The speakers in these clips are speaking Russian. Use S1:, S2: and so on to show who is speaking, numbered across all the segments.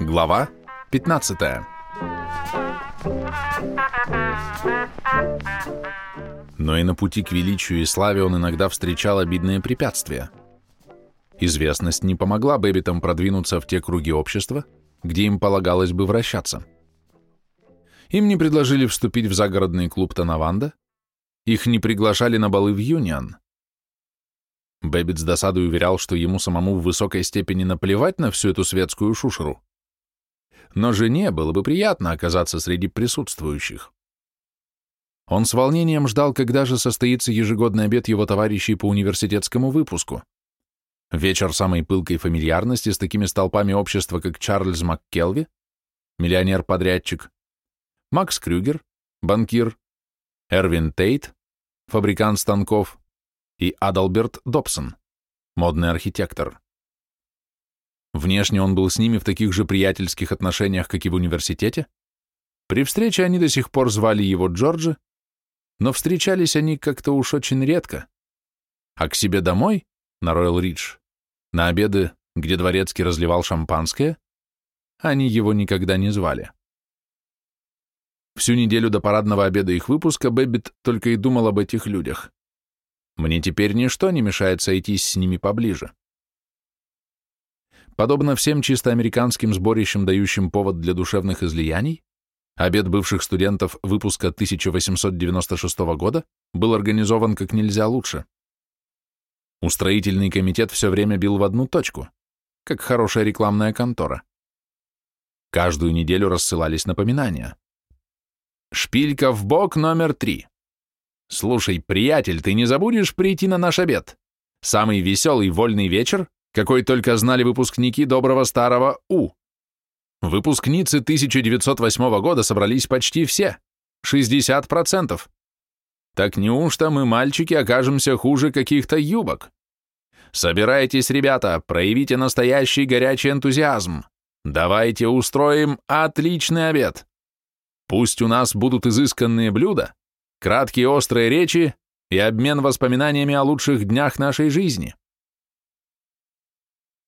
S1: Глава 15 Но и на пути к величию и славе он иногда встречал обидные препятствия. Известность не помогла Бэббитам продвинуться в те круги общества, где им полагалось бы вращаться. Им не предложили вступить в загородный клуб Танаванда, их не приглашали на балы в Юнион. Бэббит с досадой уверял, что ему самому в высокой степени наплевать на всю эту светскую шушеру. Но жене было бы приятно оказаться среди присутствующих. Он с волнением ждал, когда же состоится ежегодный обед его товарищей по университетскому выпуску. Вечер самой пылкой фамильярности с такими столпами общества, как Чарльз МакКелви, миллионер-подрядчик, Макс Крюгер, банкир, Эрвин Тейт, фабрикант станков, и Адалберт Добсон, модный архитектор. Внешне он был с ними в таких же приятельских отношениях, как и в университете. При встрече они до сих пор звали его Джорджи, но встречались они как-то уж очень редко. А к себе домой, на Ройял-Ридж, на обеды, где дворецкий разливал шампанское, они его никогда не звали. Всю неделю до парадного обеда их выпуска Бэббит только и думал об этих людях. Мне теперь ничто не мешает сойтись с ними поближе. Подобно всем чисто американским сборищам, дающим повод для душевных излияний, обед бывших студентов выпуска 1896 года был организован как нельзя лучше. Устроительный комитет все время бил в одну точку, как хорошая рекламная контора. Каждую неделю рассылались напоминания. Шпилька в бок номер три. Слушай, приятель, ты не забудешь прийти на наш обед? Самый веселый вольный вечер, какой только знали выпускники доброго старого У. Выпускницы 1908 года собрались почти все, 60%. Так неужто мы, мальчики, окажемся хуже каких-то юбок? Собирайтесь, ребята, проявите настоящий горячий энтузиазм. Давайте устроим отличный обед. Пусть у нас будут изысканные блюда, краткие острые речи и обмен воспоминаниями о лучших днях нашей жизни.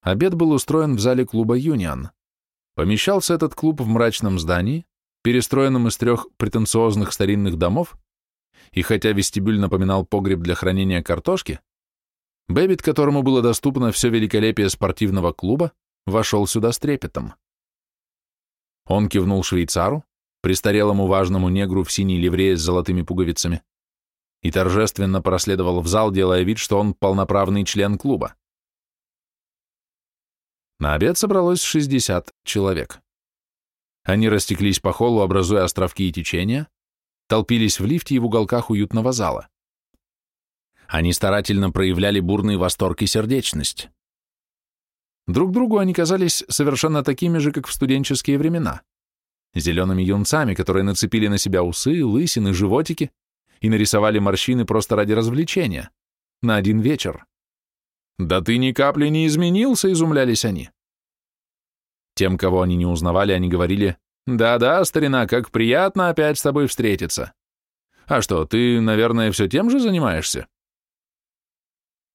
S1: Обед был устроен в зале клуба «Юнион». Помещался этот клуб в мрачном здании, перестроенном из трех претенциозных старинных домов, и хотя вестибюль напоминал погреб для хранения картошки, Бэббит, которому было доступно все великолепие спортивного клуба, вошел сюда с трепетом. Он кивнул швейцару, престарелому важному негру в синей ливрее с золотыми пуговицами, и торжественно проследовал в зал, делая вид, что он полноправный член клуба. На обед собралось 60 человек. Они растеклись по холлу, образуя островки и течения, толпились в лифте и в уголках уютного зала. Они старательно проявляли бурный восторг и сердечность. Друг другу они казались совершенно такими же, как в студенческие времена зелеными юнцами, которые нацепили на себя усы, лысины, животики и нарисовали морщины просто ради развлечения, на один вечер. «Да ты ни капли не изменился», — изумлялись они. Тем, кого они не узнавали, они говорили, «Да-да, старина, как приятно опять с тобой встретиться. А что, ты, наверное, все тем же занимаешься?»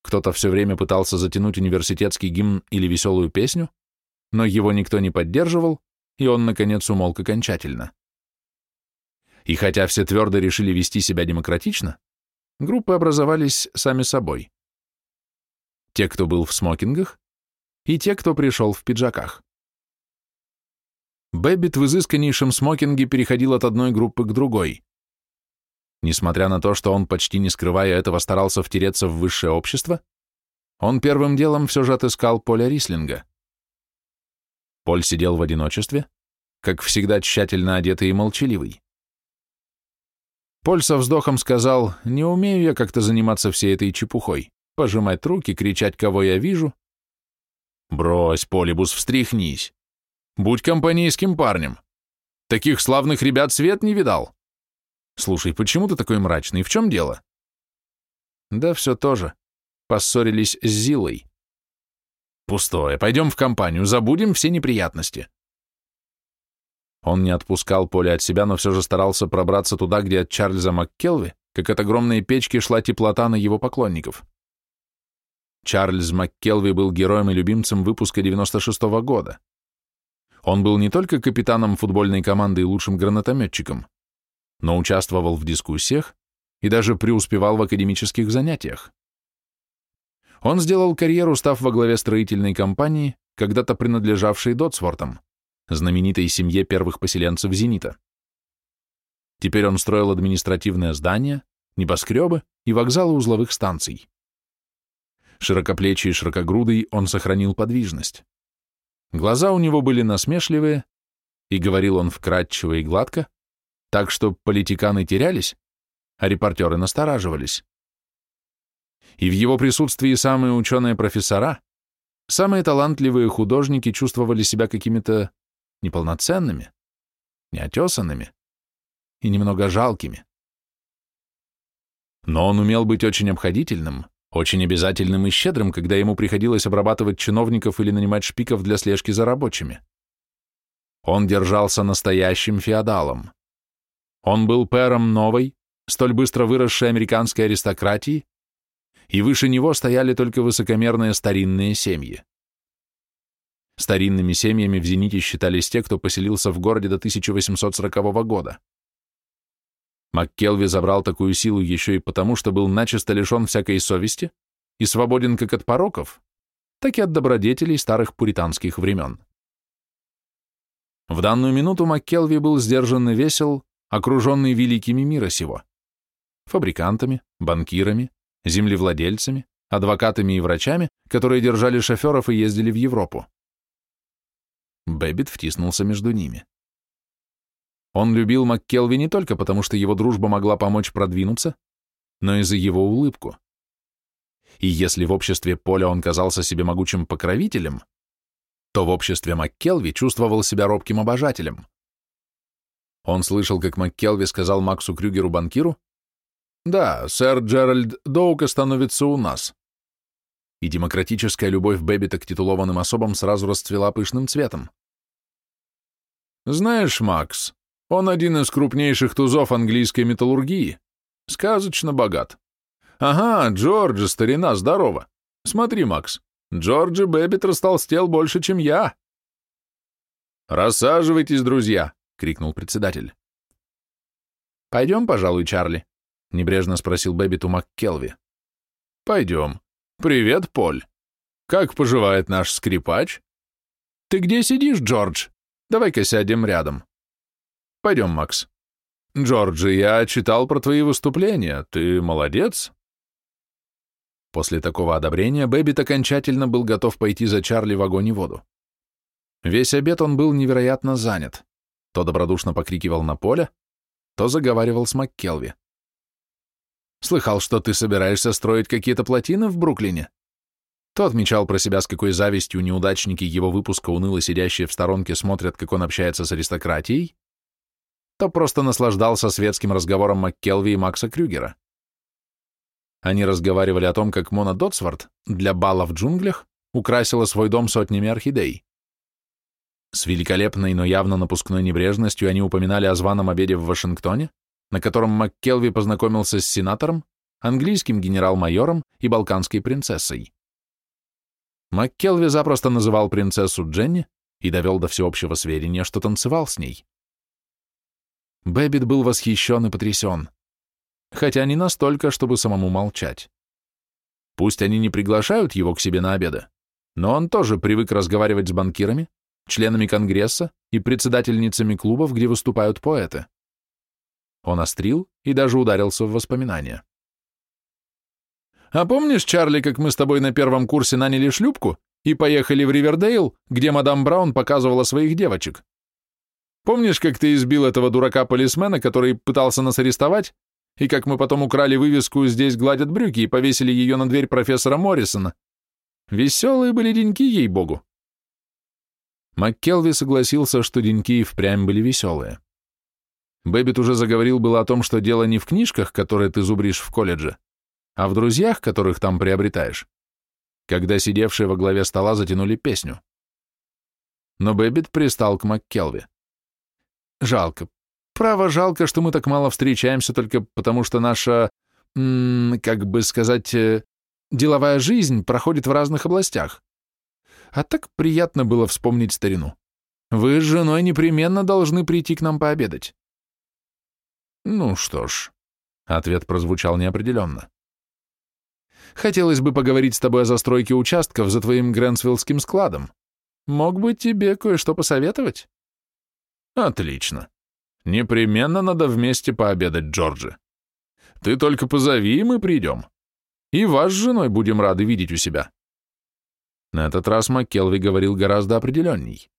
S1: Кто-то все время пытался затянуть университетский гимн или веселую песню, но его никто не поддерживал, и он, наконец, умолк окончательно. И хотя все твердо решили вести себя демократично, группы образовались сами собой. Те, кто был в смокингах, и те, кто пришел в пиджаках. Бэббит в изысканнейшем смокинге переходил от одной группы к другой. Несмотря на то, что он, почти не скрывая этого, старался втереться в высшее общество, он первым делом все же отыскал Поля Рислинга. Поль сидел в одиночестве, как всегда тщательно одетый и молчаливый. Поль со вздохом сказал, «Не умею я как-то заниматься всей этой чепухой, пожимать руки, кричать, кого я вижу». «Брось, Полибус, встряхнись. Будь компанейским парнем. Таких славных ребят свет не видал. Слушай, почему ты такой мрачный? В чем дело?» «Да все тоже. Поссорились с Зилой. Пустое. Пойдем в компанию, забудем все неприятности. Он не отпускал поле от себя, но все же старался пробраться туда, где от Чарльза МакКелви, как от огромной печки, шла теплота на его поклонников. Чарльз МакКелви был героем и любимцем выпуска 96 -го года. Он был не только капитаном футбольной команды и лучшим гранатометчиком, но участвовал в дискуссиях и даже преуспевал в академических занятиях. Он сделал карьеру, став во главе строительной компании, когда-то принадлежавшей Дотсвортам, знаменитой семье первых поселенцев «Зенита». Теперь он строил административное здание, небоскребы и вокзалы узловых станций. Широкоплечий и широкогрудый он сохранил подвижность. Глаза у него были насмешливые, и говорил он вкратчиво и гладко, так что политиканы терялись, а репортеры настораживались. И в его присутствии самые ученые профессора, самые талантливые художники чувствовали себя какими-то неполноценными, неотесанными и немного жалкими. Но он умел быть очень обходительным, очень обязательным и щедрым, когда ему приходилось обрабатывать чиновников или нанимать шпиков для слежки за рабочими. Он держался настоящим феодалом. Он был пэром новой, столь быстро выросшей американской аристократии, и выше него стояли только высокомерные старинные семьи. Старинными семьями в Зените считались те, кто поселился в городе до 1840 года. МакКелви забрал такую силу еще и потому, что был начисто лишен всякой совести и свободен как от пороков, так и от добродетелей старых пуританских времен. В данную минуту МакКелви был сдержан и весел, окруженный великими мира сего. Фабрикантами, банкирами, землевладельцами, адвокатами и врачами, которые держали шоферов и ездили в Европу. Бэббит втиснулся между ними. Он любил МакКелви не только потому, что его дружба могла помочь продвинуться, но и за его улыбку. И если в обществе Поля он казался себе могучим покровителем, то в обществе МакКелви чувствовал себя робким обожателем. Он слышал, как МакКелви сказал Максу Крюгеру-банкиру, «Да, сэр Джеральд Доук остановится у нас». И демократическая любовь Бэббита к титулованным особам сразу расцвела пышным цветом. «Знаешь, Макс, он один из крупнейших тузов английской металлургии. Сказочно богат. Ага, Джорджи, старина, здорово. Смотри, Макс, Джорджи Бэббит растолстел больше, чем я. Рассаживайтесь, друзья, крикнул председатель. Пойдем, пожалуй, Чарли, небрежно спросил Бэббит у МакКелви. Пойдем. Привет, Поль. Как поживает наш скрипач? Ты где сидишь, Джордж? Давай-ка сядем рядом. Пойдем, Макс. Джорджи, я читал про твои выступления. Ты молодец. После такого одобрения Бэббит окончательно был готов пойти за Чарли в огонь и воду. Весь обед он был невероятно занят. То добродушно покрикивал на поле, то заговаривал с МакКелви. «Слыхал, что ты собираешься строить какие-то плотины в Бруклине?» То отмечал про себя, с какой завистью неудачники его выпуска уныло сидящие в сторонке смотрят, как он общается с аристократией, то просто наслаждался светским разговором МакКелви и Макса Крюгера. Они разговаривали о том, как Мона Дотсворт для бала в джунглях украсила свой дом сотнями орхидей. С великолепной, но явно напускной небрежностью они упоминали о званом обеде в Вашингтоне, на котором МакКелви познакомился с сенатором, английским генерал-майором и балканской принцессой. МакКелви запросто называл принцессу Дженни и довел до всеобщего сведения, что танцевал с ней. Бэббит был восхищен и потрясен, хотя не настолько, чтобы самому молчать. Пусть они не приглашают его к себе на обеды, но он тоже привык разговаривать с банкирами, членами Конгресса и председательницами клубов, где выступают поэты. Он острил и даже ударился в воспоминания. «А помнишь, Чарли, как мы с тобой на первом курсе наняли шлюпку и поехали в Ривердейл, где мадам Браун показывала своих девочек? Помнишь, как ты избил этого дурака-полисмена, который пытался нас арестовать, и как мы потом украли вывеску «Здесь гладят брюки» и повесили ее на дверь профессора Моррисона? Веселые были деньки, ей-богу. МакКелви согласился, что деньки и впрямь были веселые. Бэббит уже заговорил было о том, что дело не в книжках, которые ты зубришь в колледже, а в друзьях, которых там приобретаешь, когда сидевшие во главе стола затянули песню. Но Бэббит пристал к МакКелви. Жалко. Право, жалко, что мы так мало встречаемся только потому, что наша, как бы сказать, э, деловая жизнь проходит в разных областях. А так приятно было вспомнить старину. Вы с женой непременно должны прийти к нам пообедать. Ну что ж, ответ прозвучал неопределенно. Хотелось бы поговорить с тобой о застройке участков за твоим Грэнсвиллским складом. Мог бы тебе кое-что посоветовать? Отлично. Непременно надо вместе пообедать, Джорджи. Ты только позови, и мы придем. И вас с женой будем рады видеть у себя. На этот раз МакКелви говорил гораздо определенней.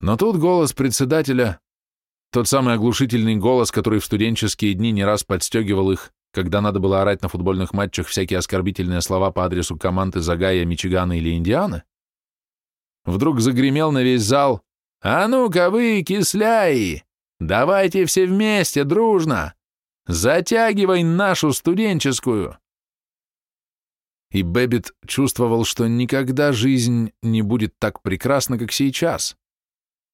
S1: Но тут голос председателя, тот самый оглушительный голос, который в студенческие дни не раз подстегивал их, когда надо было орать на футбольных матчах всякие оскорбительные слова по адресу команды Загая, Мичигана или Индианы, вдруг загремел на весь зал «А ну-ка вы, кисляи! Давайте все вместе, дружно! Затягивай нашу студенческую!» И Бэббит чувствовал, что никогда жизнь не будет так прекрасна, как сейчас,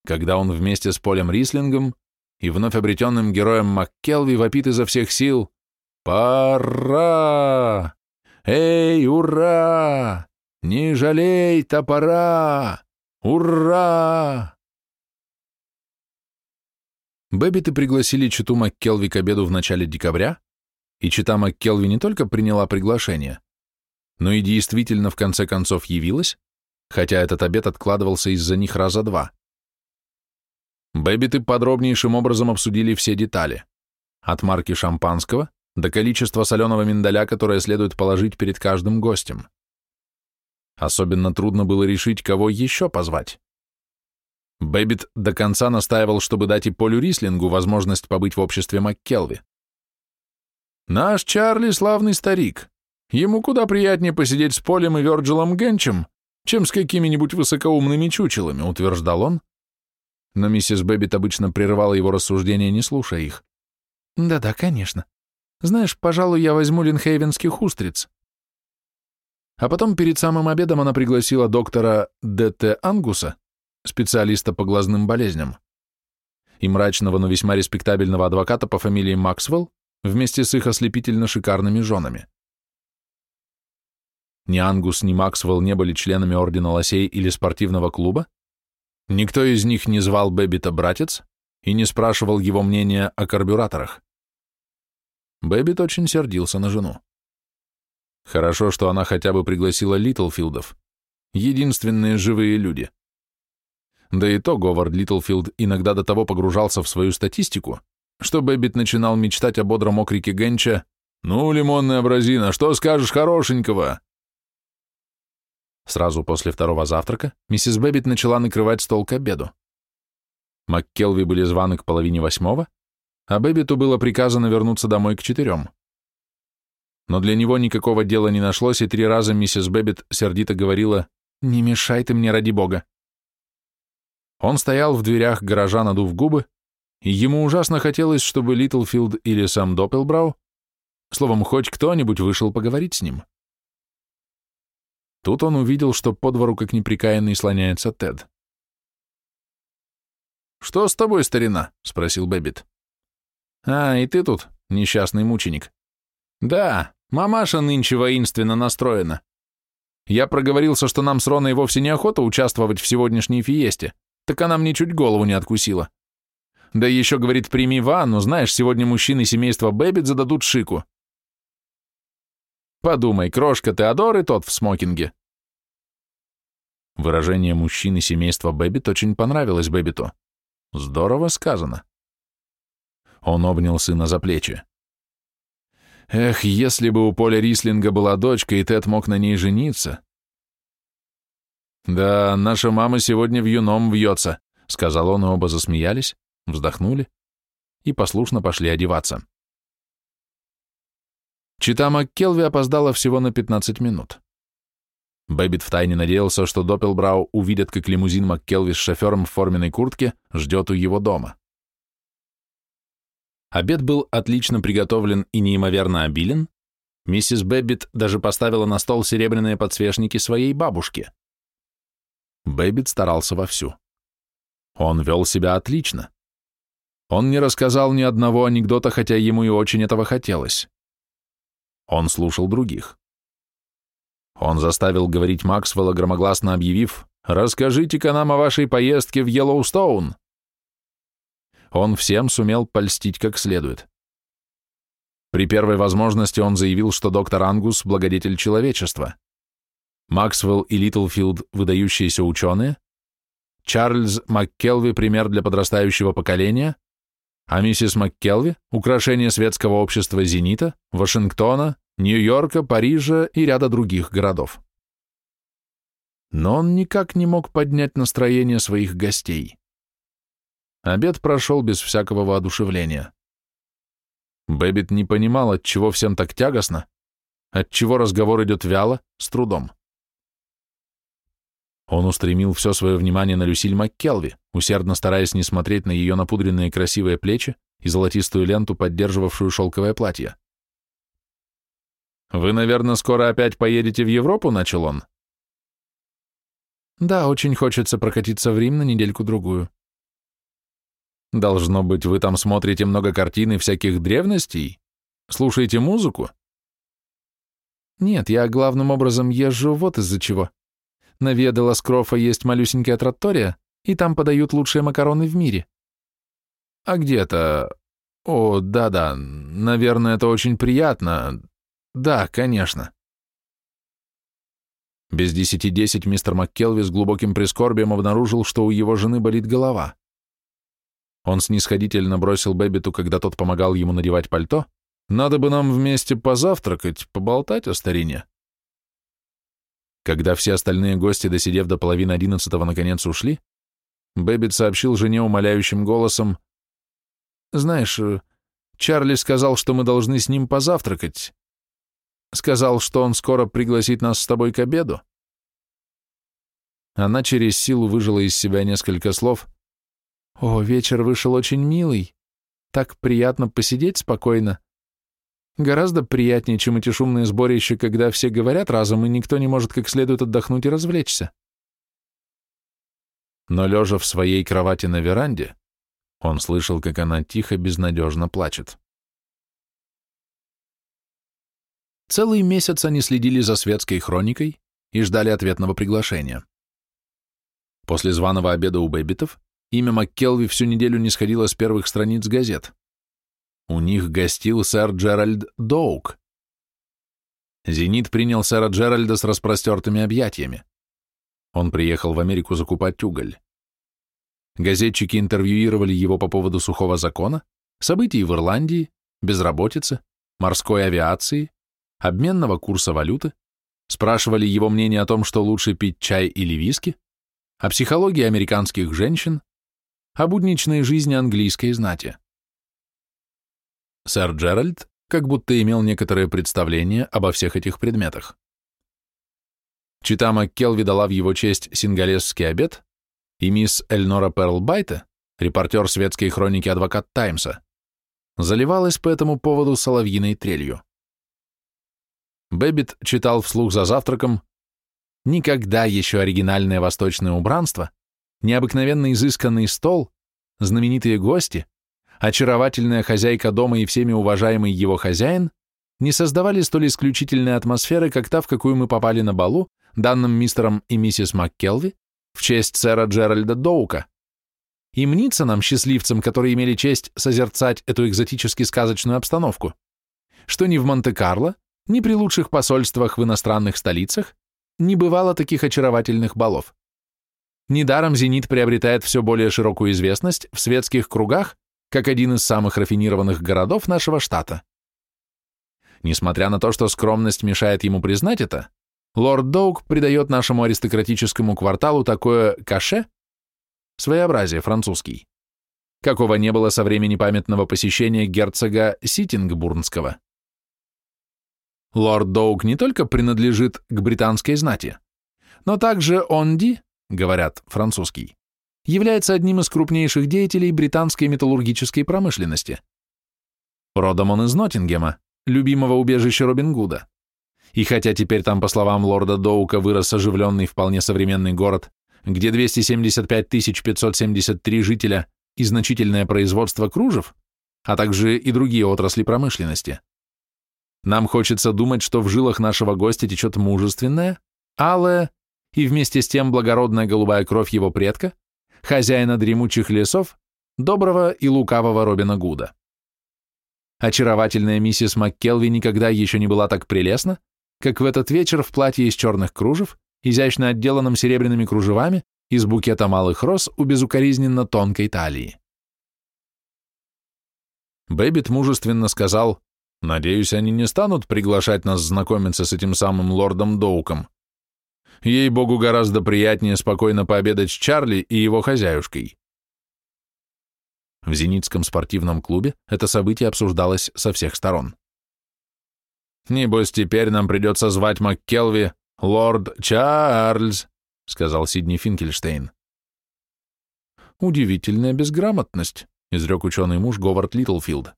S1: когда он вместе с Полем Рислингом и вновь обретенным героем МакКелви вопит изо всех сил «Пора! Эй, ура! Не жалей топора! Ура!» Бэббиты пригласили чету МакКелви к обеду в начале декабря, и чета МакКелви не только приняла приглашение, но и действительно в конце концов явилась, хотя этот обед откладывался из-за них раза два. Бэббиты подробнейшим образом обсудили все детали, от марки шампанского до количества соленого миндаля, которое следует положить перед каждым гостем. Особенно трудно было решить, кого еще позвать. Бэббит до конца настаивал, чтобы дать и Полю Рислингу возможность побыть в обществе МакКелви. «Наш Чарли — славный старик. Ему куда приятнее посидеть с Полем и Вёрджилом Генчем, чем с какими-нибудь высокоумными чучелами», — утверждал он. Но миссис Бэббит обычно прерывала его рассуждения, не слушая их. «Да-да, конечно. Знаешь, пожалуй, я возьму линхейвенских устриц». А потом перед самым обедом она пригласила доктора Д.Т. Ангуса, специалиста по глазным болезням, и мрачного, но весьма респектабельного адвоката по фамилии Максвелл вместе с их ослепительно шикарными женами. Ни Ангус, ни Максвелл не были членами Ордена Лосей или спортивного клуба, никто из них не звал Бэббита братец и не спрашивал его мнения о карбюраторах. Бэббит очень сердился на жену. Хорошо, что она хотя бы пригласила Литлфилдов, единственные живые люди. Да и то Говард Литлфилд иногда до того погружался в свою статистику, что Бэббит начинал мечтать о бодром окрике Генча «Ну, лимонная образина, что скажешь хорошенького?» Сразу после второго завтрака миссис Бэббит начала накрывать стол к обеду. МакКелви были званы к половине восьмого, а Бэббиту было приказано вернуться домой к четырем. Но для него никакого дела не нашлось, и три раза миссис Бэббит сердито говорила «Не мешай ты мне, ради бога». Он стоял в дверях гаража, надув губы, и ему ужасно хотелось, чтобы Литлфилд или сам Доппелбрау, словом, хоть кто-нибудь вышел поговорить с ним. Тут он увидел, что по двору, как неприкаянный, слоняется Тед. «Что с тобой, старина?» — спросил Бэббит. «А, и ты тут, несчастный мученик?» «Да, мамаша нынче воинственно настроена. Я проговорился, что нам с Роной вовсе неохота участвовать в сегодняшней фиесте, так она мне чуть голову не откусила. Да еще, говорит, прими ванну, знаешь, сегодня мужчины семейства Бэббит зададут шику. Подумай, крошка Теодор и тот в смокинге. Выражение мужчины семейства Бэббит очень понравилось Бэббиту. Здорово сказано. Он обнял сына за плечи. Эх, если бы у Поля Рислинга была дочка, и Тед мог на ней жениться. Да, наша мама сегодня вьюном вьется, сказал он, и оба засмеялись, вздохнули и послушно пошли одеваться. Чета МакКелви опоздала всего на 15 минут. Бэббит втайне надеялся, что Доппелбрау увидит, как лимузин МакКелви с шофером в форменной куртке ждет у его дома. Обед был отлично приготовлен и неимоверно обилен. Миссис Бэббит даже поставила на стол серебряные подсвечники своей бабушки. Бэббит старался вовсю. Он вел себя отлично. Он не рассказал ни одного анекдота, хотя ему и очень этого хотелось. Он слушал других. Он заставил говорить Максвелла, громогласно объявив «Расскажите-ка нам о вашей поездке в Йеллоустоун». Он всем сумел польстить как следует. При первой возможности он заявил, что доктор Ангус – благодетель человечества. Максвелл и Литлфилд – выдающиеся ученые, Чарльз МакКелви – пример для подрастающего поколения, а миссис МакКелви – украшение светского общества «Зенита», Вашингтона, Нью-Йорка, Парижа и ряда других городов. Но он никак не мог поднять настроение своих гостей. Обед прошел без всякого воодушевления. Бэббит не понимал, отчего всем так тягостно, отчего разговор идет вяло, с трудом. Он устремил все свое внимание на Люсиль МакКелви, усердно стараясь не смотреть на ее напудренные красивые плечи и золотистую ленту, поддерживавшую шелковое платье. «Вы, наверное, скоро опять поедете в Европу?» — начал он. «Да, очень хочется прокатиться в Рим на недельку-другую», Должно быть, вы там смотрите много картин и всяких древностей? Слушаете музыку? Нет, я главным образом езжу вот из-за чего. На Виа де есть малюсенькая траттория, и там подают лучшие макароны в мире. А где-то... О, да-да, наверное, это очень приятно. Да, конечно. Без десяти десять мистер МакКелви с глубоким прискорбием обнаружил, что у его жены болит голова. Он снисходительно бросил Бэббиту, когда тот помогал ему надевать пальто. «Надо бы нам вместе позавтракать, поболтать о старине». Когда все остальные гости, досидев до половины одиннадцатого, наконец ушли, Бэббит сообщил жене умоляющим голосом, «Знаешь, Чарли сказал, что мы должны с ним позавтракать. Сказал, что он скоро пригласит нас с тобой к обеду». Она через силу выжила из себя несколько слов, о, вечер вышел очень милый. Так приятно посидеть спокойно. Гораздо приятнее, чем эти шумные сборища, когда все говорят разом, и никто не может как следует отдохнуть и развлечься. Но лежа в своей кровати на веранде, он слышал, как она тихо, безнадежно плачет. Целый месяц они следили за светской хроникой и ждали ответного приглашения. После званого обеда у Бэббитов Имя МакКелви всю неделю не сходило с первых страниц газет. У них гостил сэр Джеральд Доук. «Зенит» принял сэра Джеральда с распростертыми объятиями. Он приехал в Америку закупать уголь. Газетчики интервьюировали его по поводу сухого закона, событий в Ирландии, безработицы, морской авиации, обменного курса валюты, спрашивали его мнение о том, что лучше пить чай или виски, о психологии американских женщин, о будничной жизни английской знати. Сэр Джеральд как будто имел некоторое представление обо всех этих предметах. Чита МакКелви дала в его честь сингалесский обед, и мисс Эльнора Перл Байта, репортер светской хроники «Адвокат Таймса», заливалась по этому поводу соловьиной трелью. Бэббит читал вслух за завтраком «Никогда еще оригинальное восточное убранство необыкновенно изысканный стол, знаменитые гости, очаровательная хозяйка дома и всеми уважаемый его хозяин не создавали столь исключительной атмосферы, как та, в какую мы попали на балу, данным мистером и миссис МакКелви, в честь сэра Джеральда Доука. И мнится нам, счастливцам, которые имели честь созерцать эту экзотически сказочную обстановку, что ни в Монте-Карло, ни при лучших посольствах в иностранных столицах не бывало таких очаровательных балов. Недаром «Зенит» приобретает все более широкую известность в светских кругах как один из самых рафинированных городов нашего штата. Несмотря на то, что скромность мешает ему признать это, лорд Доук придает нашему аристократическому кварталу такое каше, своеобразие французский, какого не было со времени памятного посещения герцога Ситингбурнского. Лорд Доук не только принадлежит к британской знати, но также Онди говорят французский, является одним из крупнейших деятелей британской металлургической промышленности. Родом он из Ноттингема, любимого убежища Робин Гуда. И хотя теперь там, по словам лорда Доука, вырос оживленный вполне современный город, где 275 573 жителя и значительное производство кружев, а также и другие отрасли промышленности, Нам хочется думать, что в жилах нашего гостя течет мужественная, алая и вместе с тем благородная голубая кровь его предка, хозяина дремучих лесов, доброго и лукавого Робина Гуда. Очаровательная миссис МакКелви никогда еще не была так прелестна, как в этот вечер в платье из черных кружев, изящно отделанном серебряными кружевами, и с букетом алых роз у безукоризненно тонкой талии. Бэббит мужественно сказал, «Надеюсь, они не станут приглашать нас знакомиться с этим самым лордом Доуком. Ей-богу, гораздо приятнее спокойно пообедать с Чарли и его хозяюшкой». В Зенитском спортивном клубе это событие обсуждалось со всех сторон. «Небось, теперь нам придется звать МакКелви лорд Чарльз», сказал Сидни Финкельштейн. «Удивительная безграмотность», изрек ученый муж Говард Литлфилд.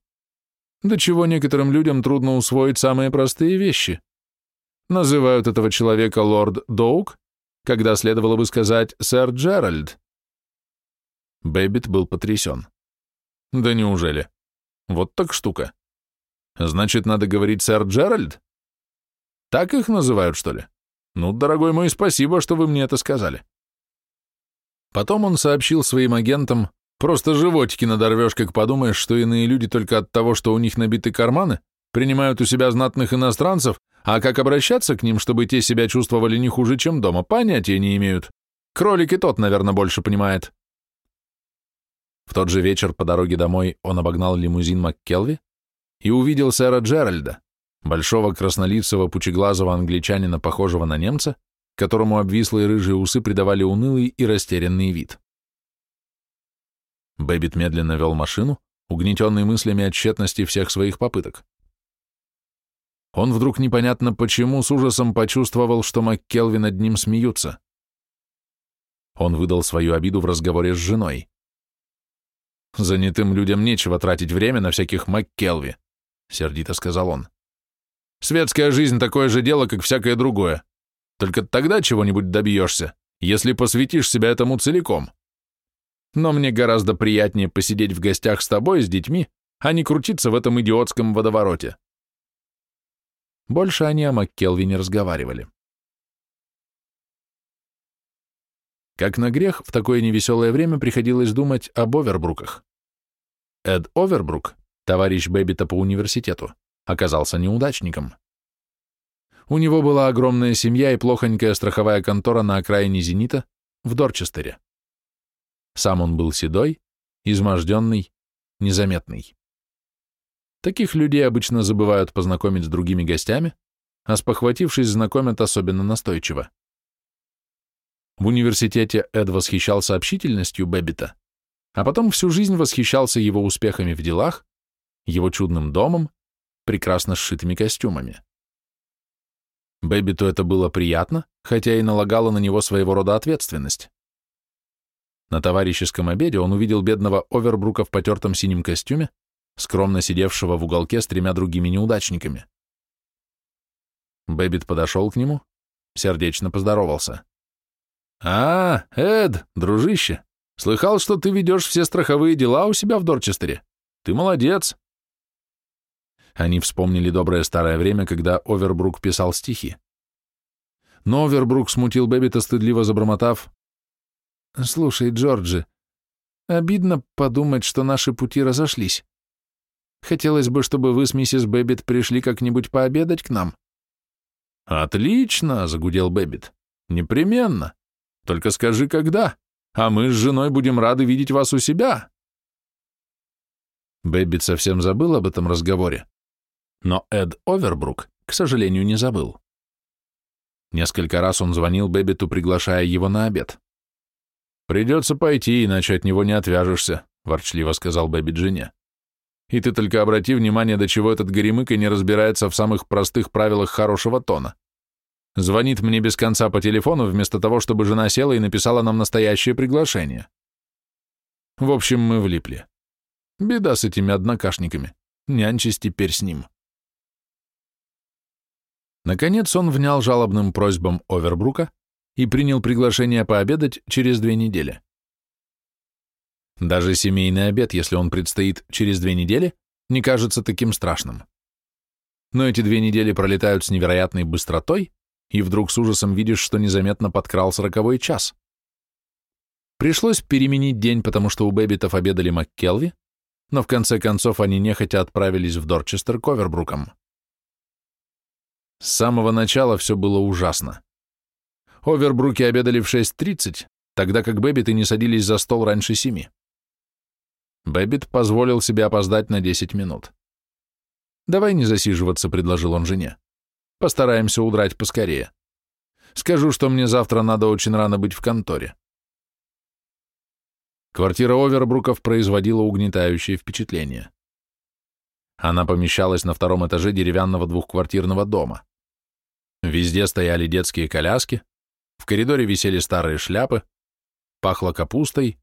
S1: До чего некоторым людям трудно усвоить самые простые вещи. Называют этого человека лорд Доук, когда следовало бы сказать сэр Джеральд. Бэббит был потрясен. Да неужели? Вот так штука. Значит, надо говорить сэр Джеральд? Так их называют, что ли? Ну, дорогой мой, спасибо, что вы мне это сказали. Потом он сообщил своим агентам, Просто животики надорвешь, как подумаешь, что иные люди только от того, что у них набиты карманы, принимают у себя знатных иностранцев, а как обращаться к ним, чтобы те себя чувствовали не хуже, чем дома, понятия не имеют. Кролик и тот, наверное, больше понимает. В тот же вечер по дороге домой он обогнал лимузин МакКелви и увидел сэра Джеральда, большого краснолицего пучеглазого англичанина, похожего на немца, которому обвислые рыжие усы придавали унылый и растерянный вид. Бэббит медленно вел машину, угнетенный мыслями о тщетности всех своих попыток. Он вдруг непонятно почему с ужасом почувствовал, что МакКелви над ним смеются. Он выдал свою обиду в разговоре с женой. «Занятым людям нечего тратить время на всяких МакКелви», — сердито сказал он. «Светская жизнь такое же дело, как всякое другое. Только тогда чего-нибудь добьешься, если посвятишь себя этому целиком но мне гораздо приятнее посидеть в гостях с тобой, с детьми, а не крутиться в этом идиотском водовороте. Больше они о МакКелви не разговаривали. Как на грех, в такое невеселое время приходилось думать об Овербруках. Эд Овербрук, товарищ Бэббита по университету, оказался неудачником. У него была огромная семья и плохонькая страховая контора на окраине Зенита в Дорчестере. Сам он был седой, изможденный, незаметный. Таких людей обычно забывают познакомить с другими гостями, а спохватившись, знакомят особенно настойчиво. В университете Эд восхищался общительностью Бэббита, а потом всю жизнь восхищался его успехами в делах, его чудным домом, прекрасно сшитыми костюмами. Бэббиту это было приятно, хотя и налагало на него своего рода ответственность. На товарищеском обеде он увидел бедного Овербрука в потертом синем костюме, скромно сидевшего в уголке с тремя другими неудачниками. Бэббит подошел к нему, сердечно поздоровался. «А, Эд, дружище, слыхал, что ты ведешь все страховые дела у себя в Дорчестере? Ты молодец!» Они вспомнили доброе старое время, когда Овербрук писал стихи. Но Овербрук смутил Бэббита, стыдливо забормотав, Слушай, Джорджи, обидно подумать, что наши пути разошлись. Хотелось бы, чтобы вы с миссис Бэббит пришли как-нибудь пообедать к нам. Отлично, загудел Бэббит. Непременно. Только скажи, когда, а мы с женой будем рады видеть вас у себя. Бэббит совсем забыл об этом разговоре, но Эд Овербрук, к сожалению, не забыл. Несколько раз он звонил Бэббиту, приглашая его на обед. «Придется пойти, иначе от него не отвяжешься», — ворчливо сказал Бэби жене. «И ты только обрати внимание, до чего этот горемыка не разбирается в самых простых правилах хорошего тона. Звонит мне без конца по телефону, вместо того, чтобы жена села и написала нам настоящее приглашение. В общем, мы влипли. Беда с этими однокашниками. Нянчись теперь с ним». Наконец он внял жалобным просьбам Овербрука, и принял приглашение пообедать через две недели. Даже семейный обед, если он предстоит через две недели, не кажется таким страшным. но эти две недели пролетают с невероятной быстротой, и вдруг с ужасом видишь, что незаметно подкрался роковой час. Пришлось переменить день, потому что у Бэббитов обедали МакКелви, но в конце концов они нехотя отправились в Дорчестер к Овербрукам. С самого начала все было ужасно. Овербруки обедали в 6.30, тогда как Бэббиты не садились за стол раньше семи. Бэббит позволил себе опоздать на 10 минут. «Давай не засиживаться», — предложил он жене. «Постараемся удрать поскорее. Скажу, что мне завтра надо очень рано быть в конторе». Квартира Овербруков производила угнетающее впечатление. Она помещалась на втором этаже деревянного двухквартирного дома. Везде стояли детские коляски, в коридоре висели старые шляпы, пахло капустой,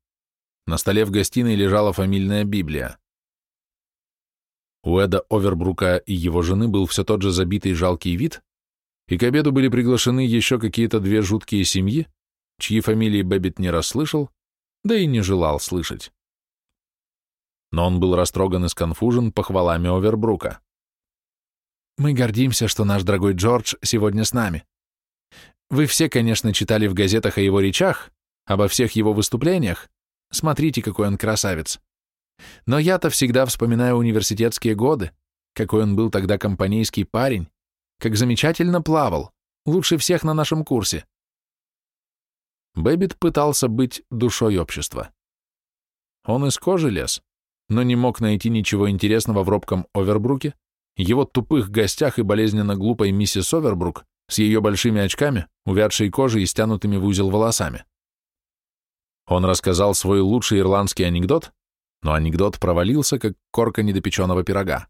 S1: на столе в гостиной лежала фамильная Библия. У Эда Овербрука и его жены был все тот же забитый жалкий вид, и к обеду были приглашены еще какие-то две жуткие семьи, чьи фамилии Бэббит не расслышал, да и не желал слышать. Но он был растроган и сконфужен похвалами Овербрука. «Мы гордимся, что наш дорогой Джордж сегодня с нами. Вы все, конечно, читали в газетах о его речах, обо всех его выступлениях. Смотрите, какой он красавец. Но я-то всегда вспоминаю университетские годы, какой он был тогда компанейский парень, как замечательно плавал, лучше всех на нашем курсе. Бэббит пытался быть душой общества. Он из кожи лез, но не мог найти ничего интересного в робком Овербруке, его тупых гостях и болезненно глупой миссис Овербрук, с ее большими очками, увядшей кожей и стянутыми в узел волосами. Он рассказал свой лучший ирландский анекдот, но анекдот провалился, как корка недопеченного пирога.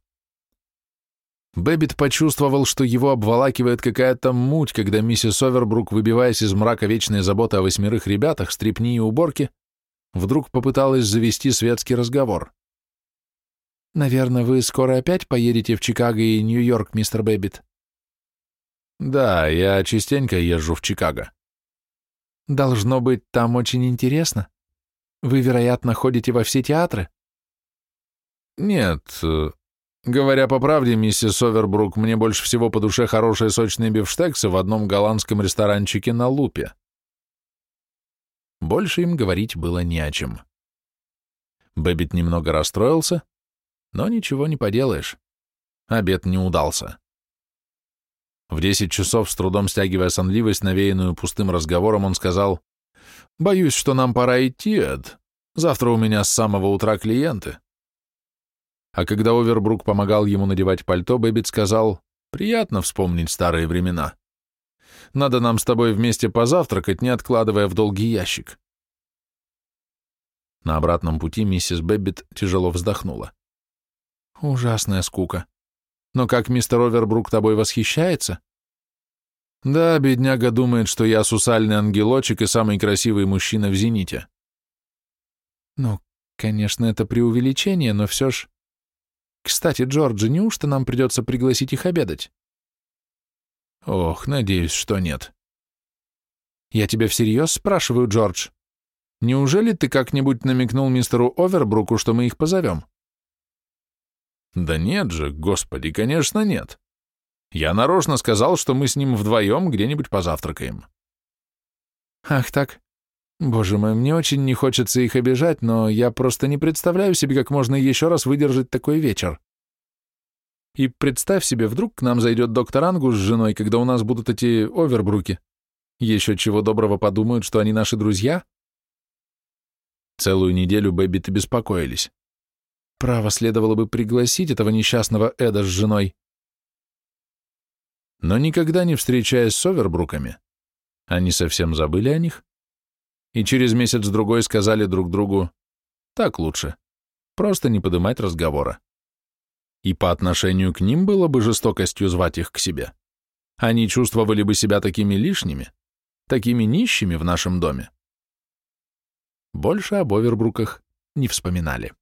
S1: Бэббит почувствовал, что его обволакивает какая-то муть, когда миссис Овербрук, выбиваясь из мрака вечной заботы о восьмерых ребятах, стряпни и уборки, вдруг попыталась завести светский разговор. «Наверное, вы скоро опять поедете в Чикаго и Нью-Йорк, мистер Бэббит?» Да, я частенько езжу в Чикаго. Должно быть, там очень интересно. Вы, вероятно, ходите во все театры? Нет. Э, говоря по правде, миссис Овербрук, мне больше всего по душе хорошие сочные бифштексы в одном голландском ресторанчике на Лупе. Больше им говорить было не о чем. Бэббит немного расстроился, но ничего не поделаешь. Обед не удался. В десять часов, с трудом стряхивая сонливость, навеянную пустым разговором, он сказал, «Боюсь, что нам пора идти, Эд. Завтра у меня с самого утра клиенты». А когда Овербрук помогал ему надевать пальто, Бэббит сказал, «Приятно вспомнить старые времена. Надо нам с тобой вместе позавтракать, не откладывая в долгий ящик». На обратном пути миссис Бэббит тяжело вздохнула. «Ужасная скука. Но как мистер Овербрук тобой восхищается? Да, бедняга думает, что я сусальный ангелочек и самый красивый мужчина в «Зените». Ну, конечно, это преувеличение, но все ж... Кстати, Джорджи, неужто нам придется пригласить их обедать? Ох, надеюсь, что нет. Я тебя всерьез спрашиваю, Джордж. Неужели ты как-нибудь намекнул мистеру Овербруку, что мы их позовем? Да нет же, господи, конечно, нет. Я нарочно сказал, что мы с ним вдвоем где-нибудь позавтракаем. Ах так. Боже мой, мне очень не хочется их обижать, но я просто не представляю себе, как можно еще раз выдержать такой вечер. И представь себе, вдруг к нам зайдет доктор Ангус с женой, когда у нас будут эти овербруки. Еще чего доброго подумают, что они наши друзья? Целую неделю Бэббиты беспокоились. Право, следовало бы пригласить этого несчастного Эда с женой. Но никогда не встречаясь с Овербруками, они совсем забыли о них и через месяц-другой сказали друг другу «так лучше, просто не подымать разговора». И по отношению к ним было бы жестокостью звать их к себе. Они чувствовали бы себя такими лишними, такими нищими в нашем доме. Больше об Овербруках не вспоминали.